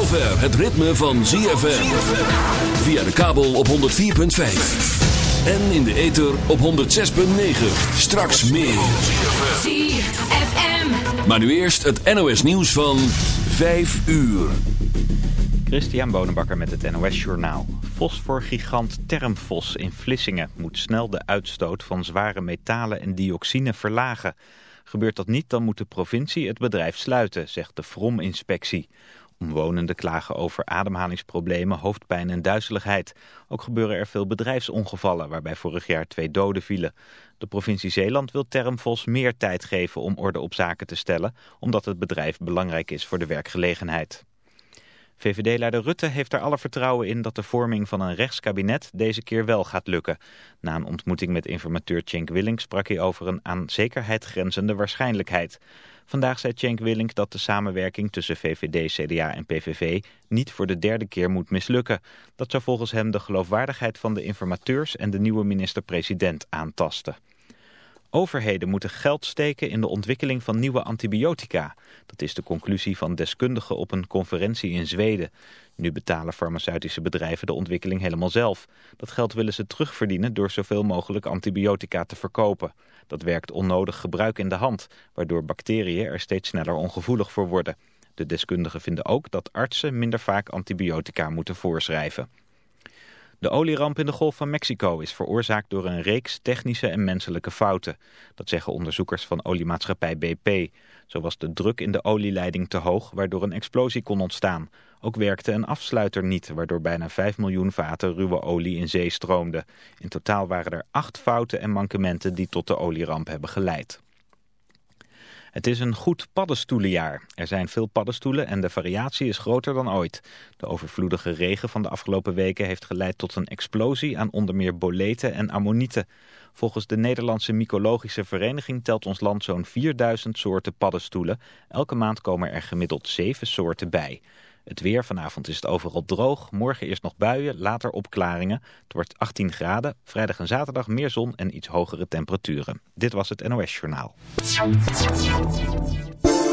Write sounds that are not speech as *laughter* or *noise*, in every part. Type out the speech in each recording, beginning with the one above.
zover het ritme van ZFM. Via de kabel op 104.5. En in de ether op 106.9. Straks meer. ZFM. Maar nu eerst het NOS nieuws van 5 uur. Christian Bonenbakker met het NOS Journaal. Fosforgigant Termfos in Vlissingen moet snel de uitstoot van zware metalen en dioxine verlagen. Gebeurt dat niet, dan moet de provincie het bedrijf sluiten, zegt de Vrom-inspectie. Omwonenden klagen over ademhalingsproblemen, hoofdpijn en duizeligheid. Ook gebeuren er veel bedrijfsongevallen, waarbij vorig jaar twee doden vielen. De provincie Zeeland wil Termfos meer tijd geven om orde op zaken te stellen, omdat het bedrijf belangrijk is voor de werkgelegenheid. VVD-leider Rutte heeft er alle vertrouwen in dat de vorming van een rechtskabinet deze keer wel gaat lukken. Na een ontmoeting met informateur Cenk Willink sprak hij over een aan zekerheid grenzende waarschijnlijkheid. Vandaag zei Cenk Willink dat de samenwerking tussen VVD, CDA en PVV niet voor de derde keer moet mislukken. Dat zou volgens hem de geloofwaardigheid van de informateurs en de nieuwe minister-president aantasten. Overheden moeten geld steken in de ontwikkeling van nieuwe antibiotica. Dat is de conclusie van deskundigen op een conferentie in Zweden. Nu betalen farmaceutische bedrijven de ontwikkeling helemaal zelf. Dat geld willen ze terugverdienen door zoveel mogelijk antibiotica te verkopen. Dat werkt onnodig gebruik in de hand, waardoor bacteriën er steeds sneller ongevoelig voor worden. De deskundigen vinden ook dat artsen minder vaak antibiotica moeten voorschrijven. De olieramp in de Golf van Mexico is veroorzaakt door een reeks technische en menselijke fouten. Dat zeggen onderzoekers van oliemaatschappij BP. Zo was de druk in de olieleiding te hoog, waardoor een explosie kon ontstaan. Ook werkte een afsluiter niet, waardoor bijna 5 miljoen vaten ruwe olie in zee stroomde. In totaal waren er acht fouten en mankementen die tot de olieramp hebben geleid. Het is een goed paddenstoelenjaar. Er zijn veel paddenstoelen en de variatie is groter dan ooit. De overvloedige regen van de afgelopen weken heeft geleid tot een explosie aan onder meer boleten en ammonieten. Volgens de Nederlandse Mycologische Vereniging telt ons land zo'n 4000 soorten paddenstoelen. Elke maand komen er gemiddeld 7 soorten bij. Het weer, vanavond is het overal droog. Morgen eerst nog buien, later opklaringen. Het wordt 18 graden. Vrijdag en zaterdag meer zon en iets hogere temperaturen. Dit was het NOS Journaal.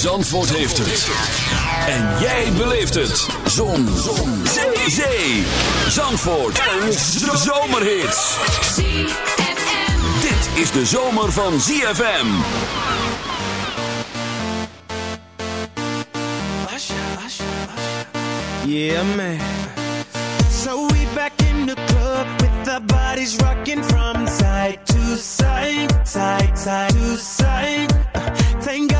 Zandvoort heeft het. En jij beleeft het. Zon. Zon. Zee. Zee. Zandvoort. Een zomerhit. Dit is de zomer van ZFM. Yeah, man. So we back in the club with our bodies rocking from side to side, side, side to side. Uh, thank God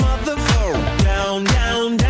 mother down, down, down.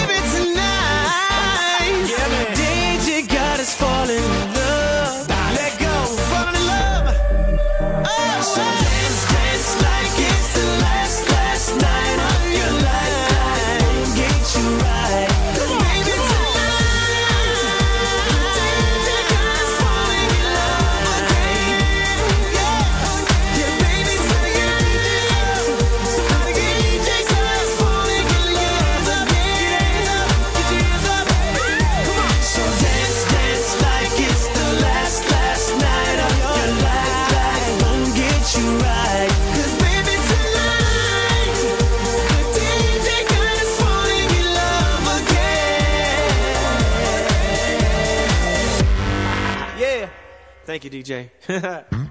DJ. *laughs*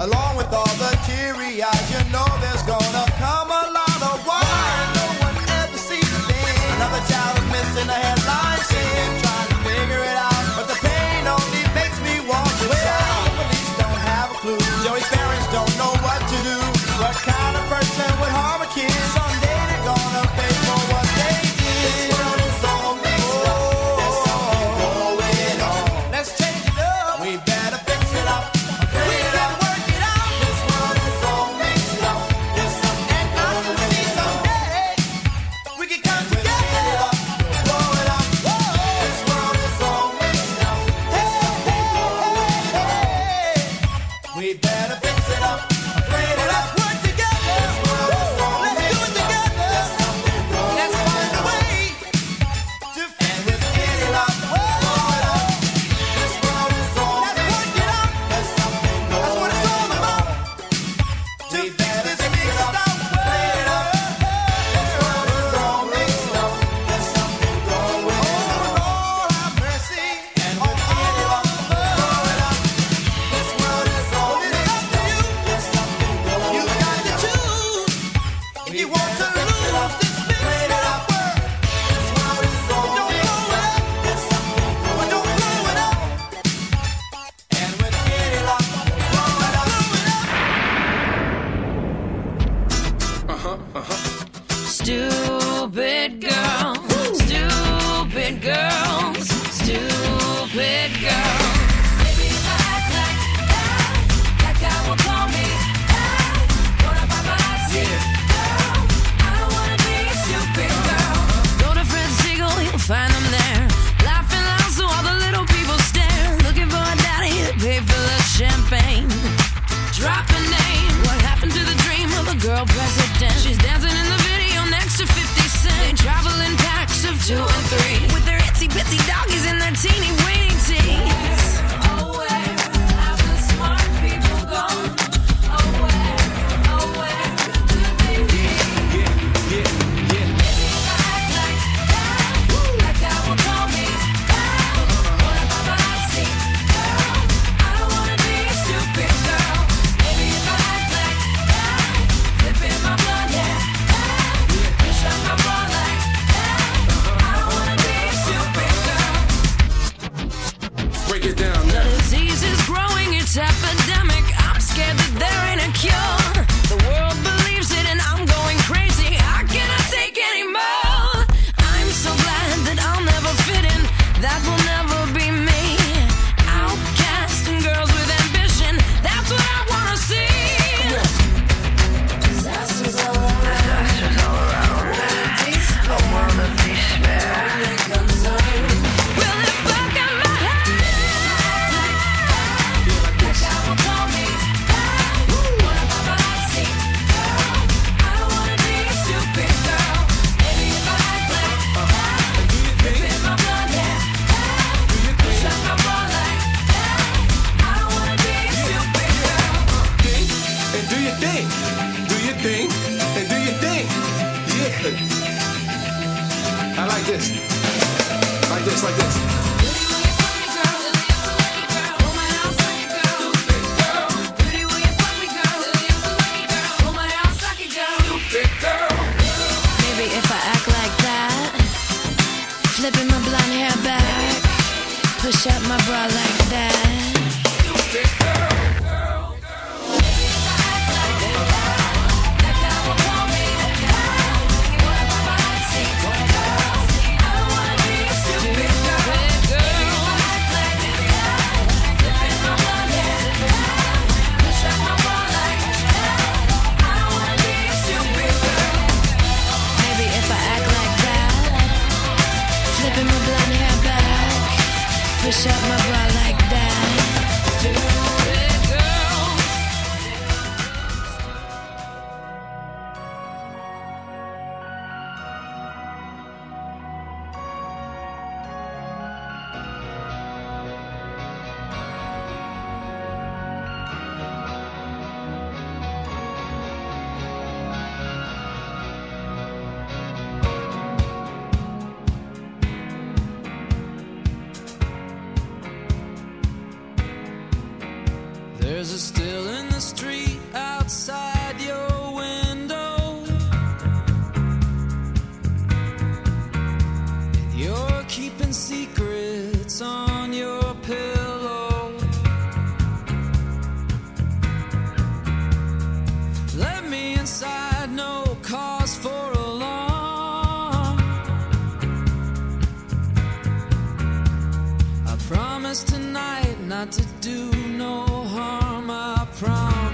Along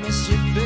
neste peito.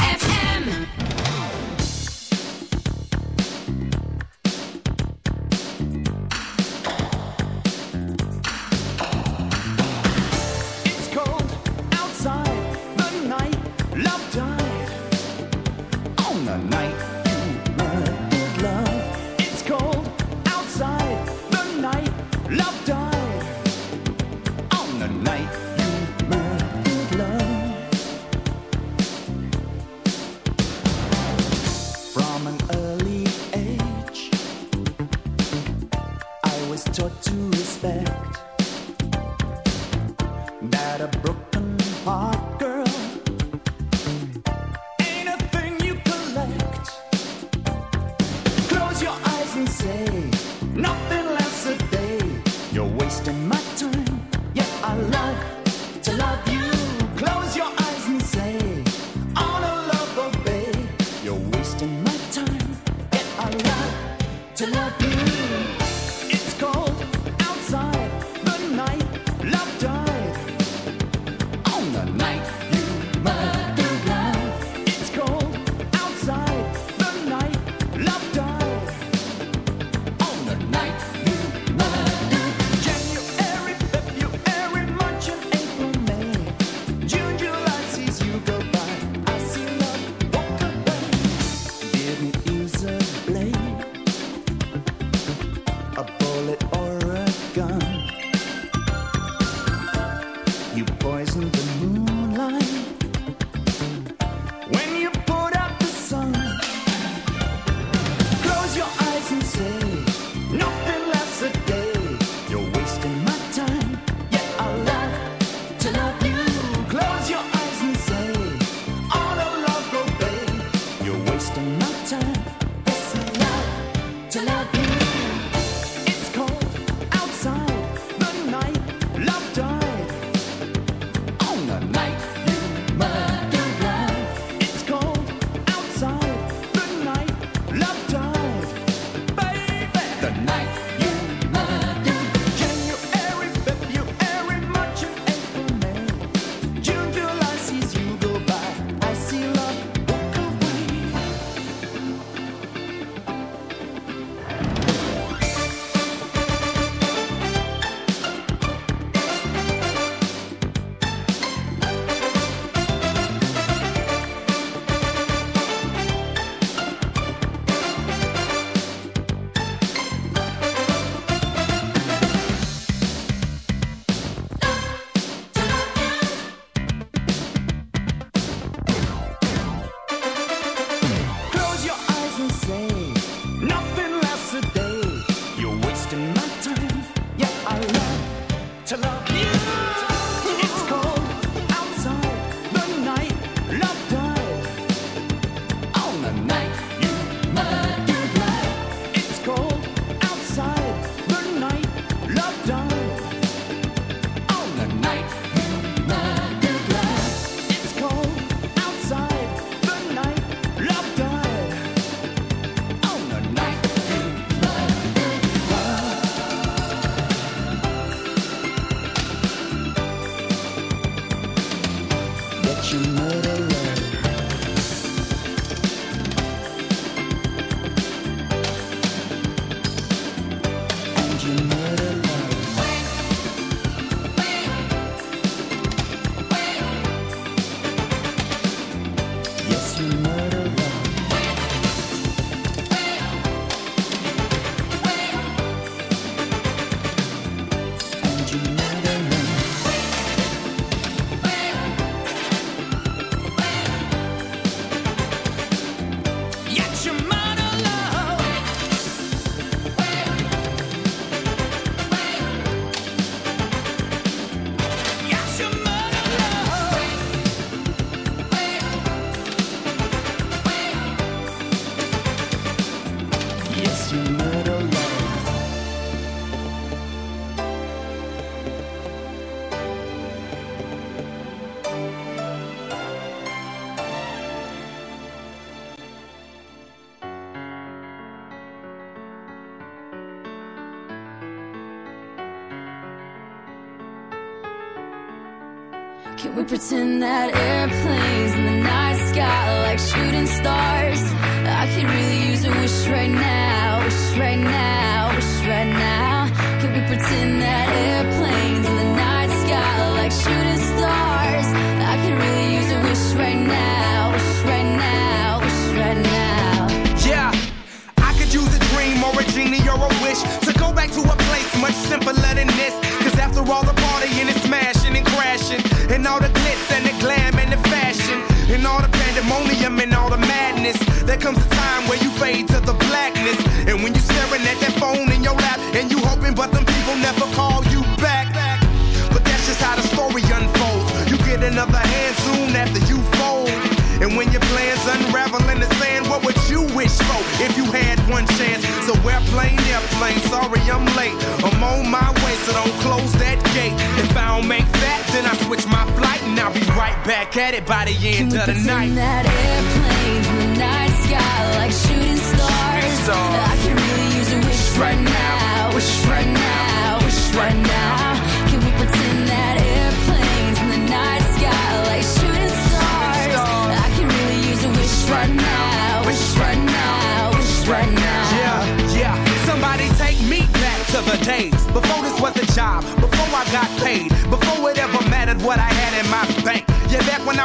back at it by the Can end we of the pretend night. that airplanes in the night sky like shooting stars? stars. I can really use a wish right now, wish right now, wish right now. Can we pretend that airplanes in the night sky like shooting stars? I can really use a wish right now, wish right now, wish right now. Yeah, yeah. Somebody take me back to the days before this was a job, before I got paid, before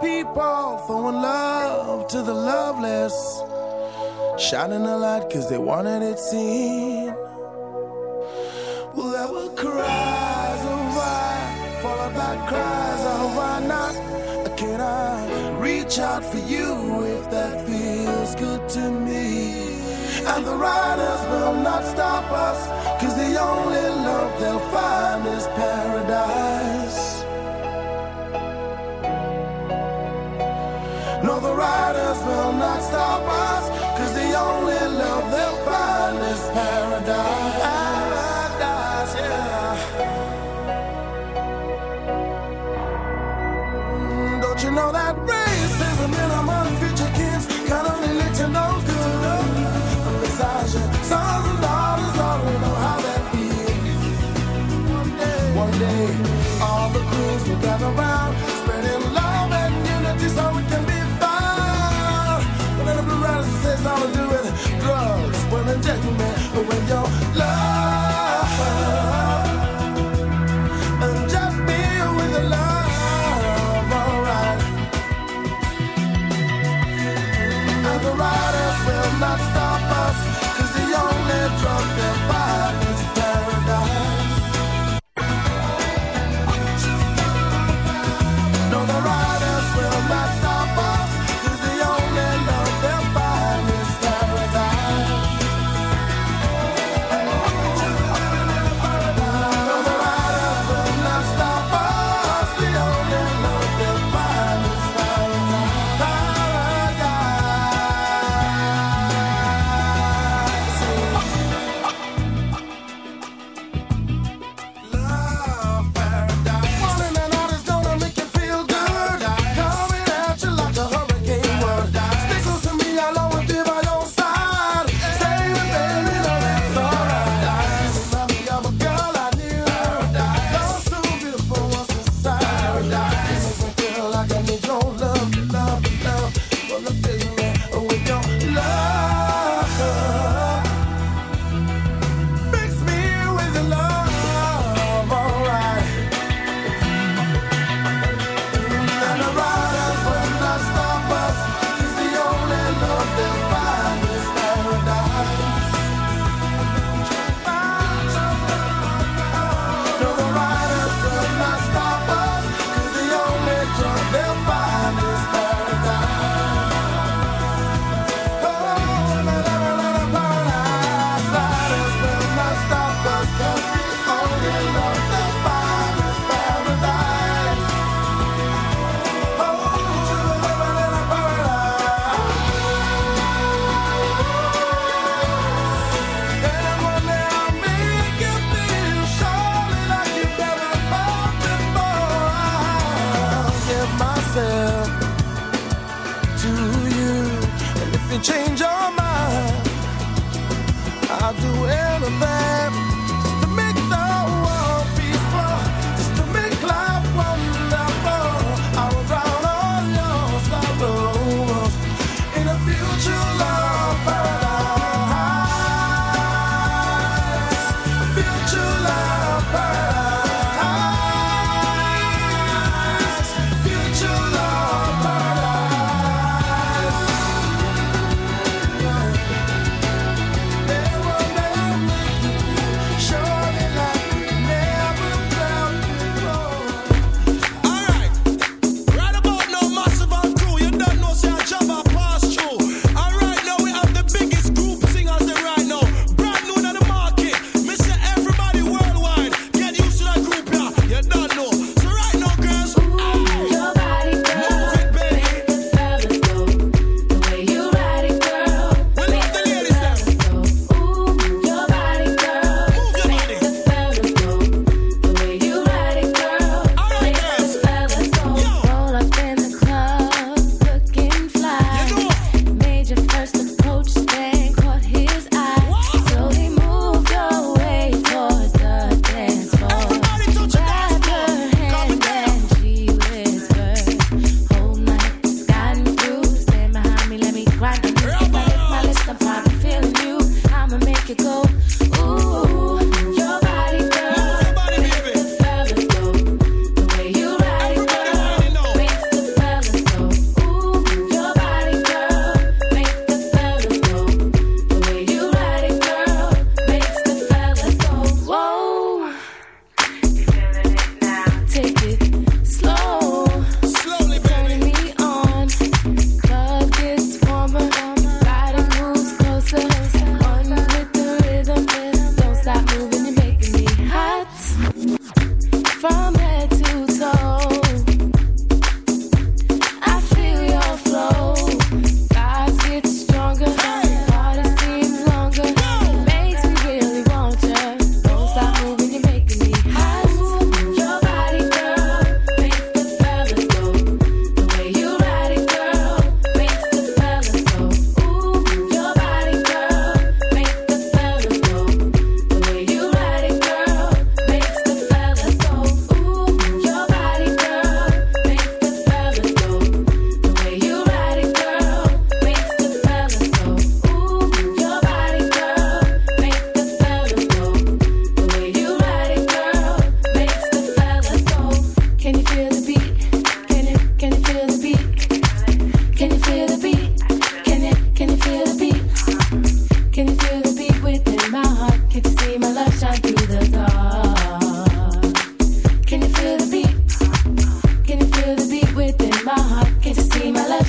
people throwing love to the loveless, shining a light because they wanted it seen. Well, there were cries of why, followed by cries of why not? Can I reach out for you if that feels good to me? And the riders will not stop us, cause the only love they'll find is paradise. day. All the crews will gather round.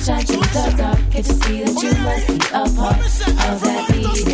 shine you the dark. Can't you see that you must be a part of that beat?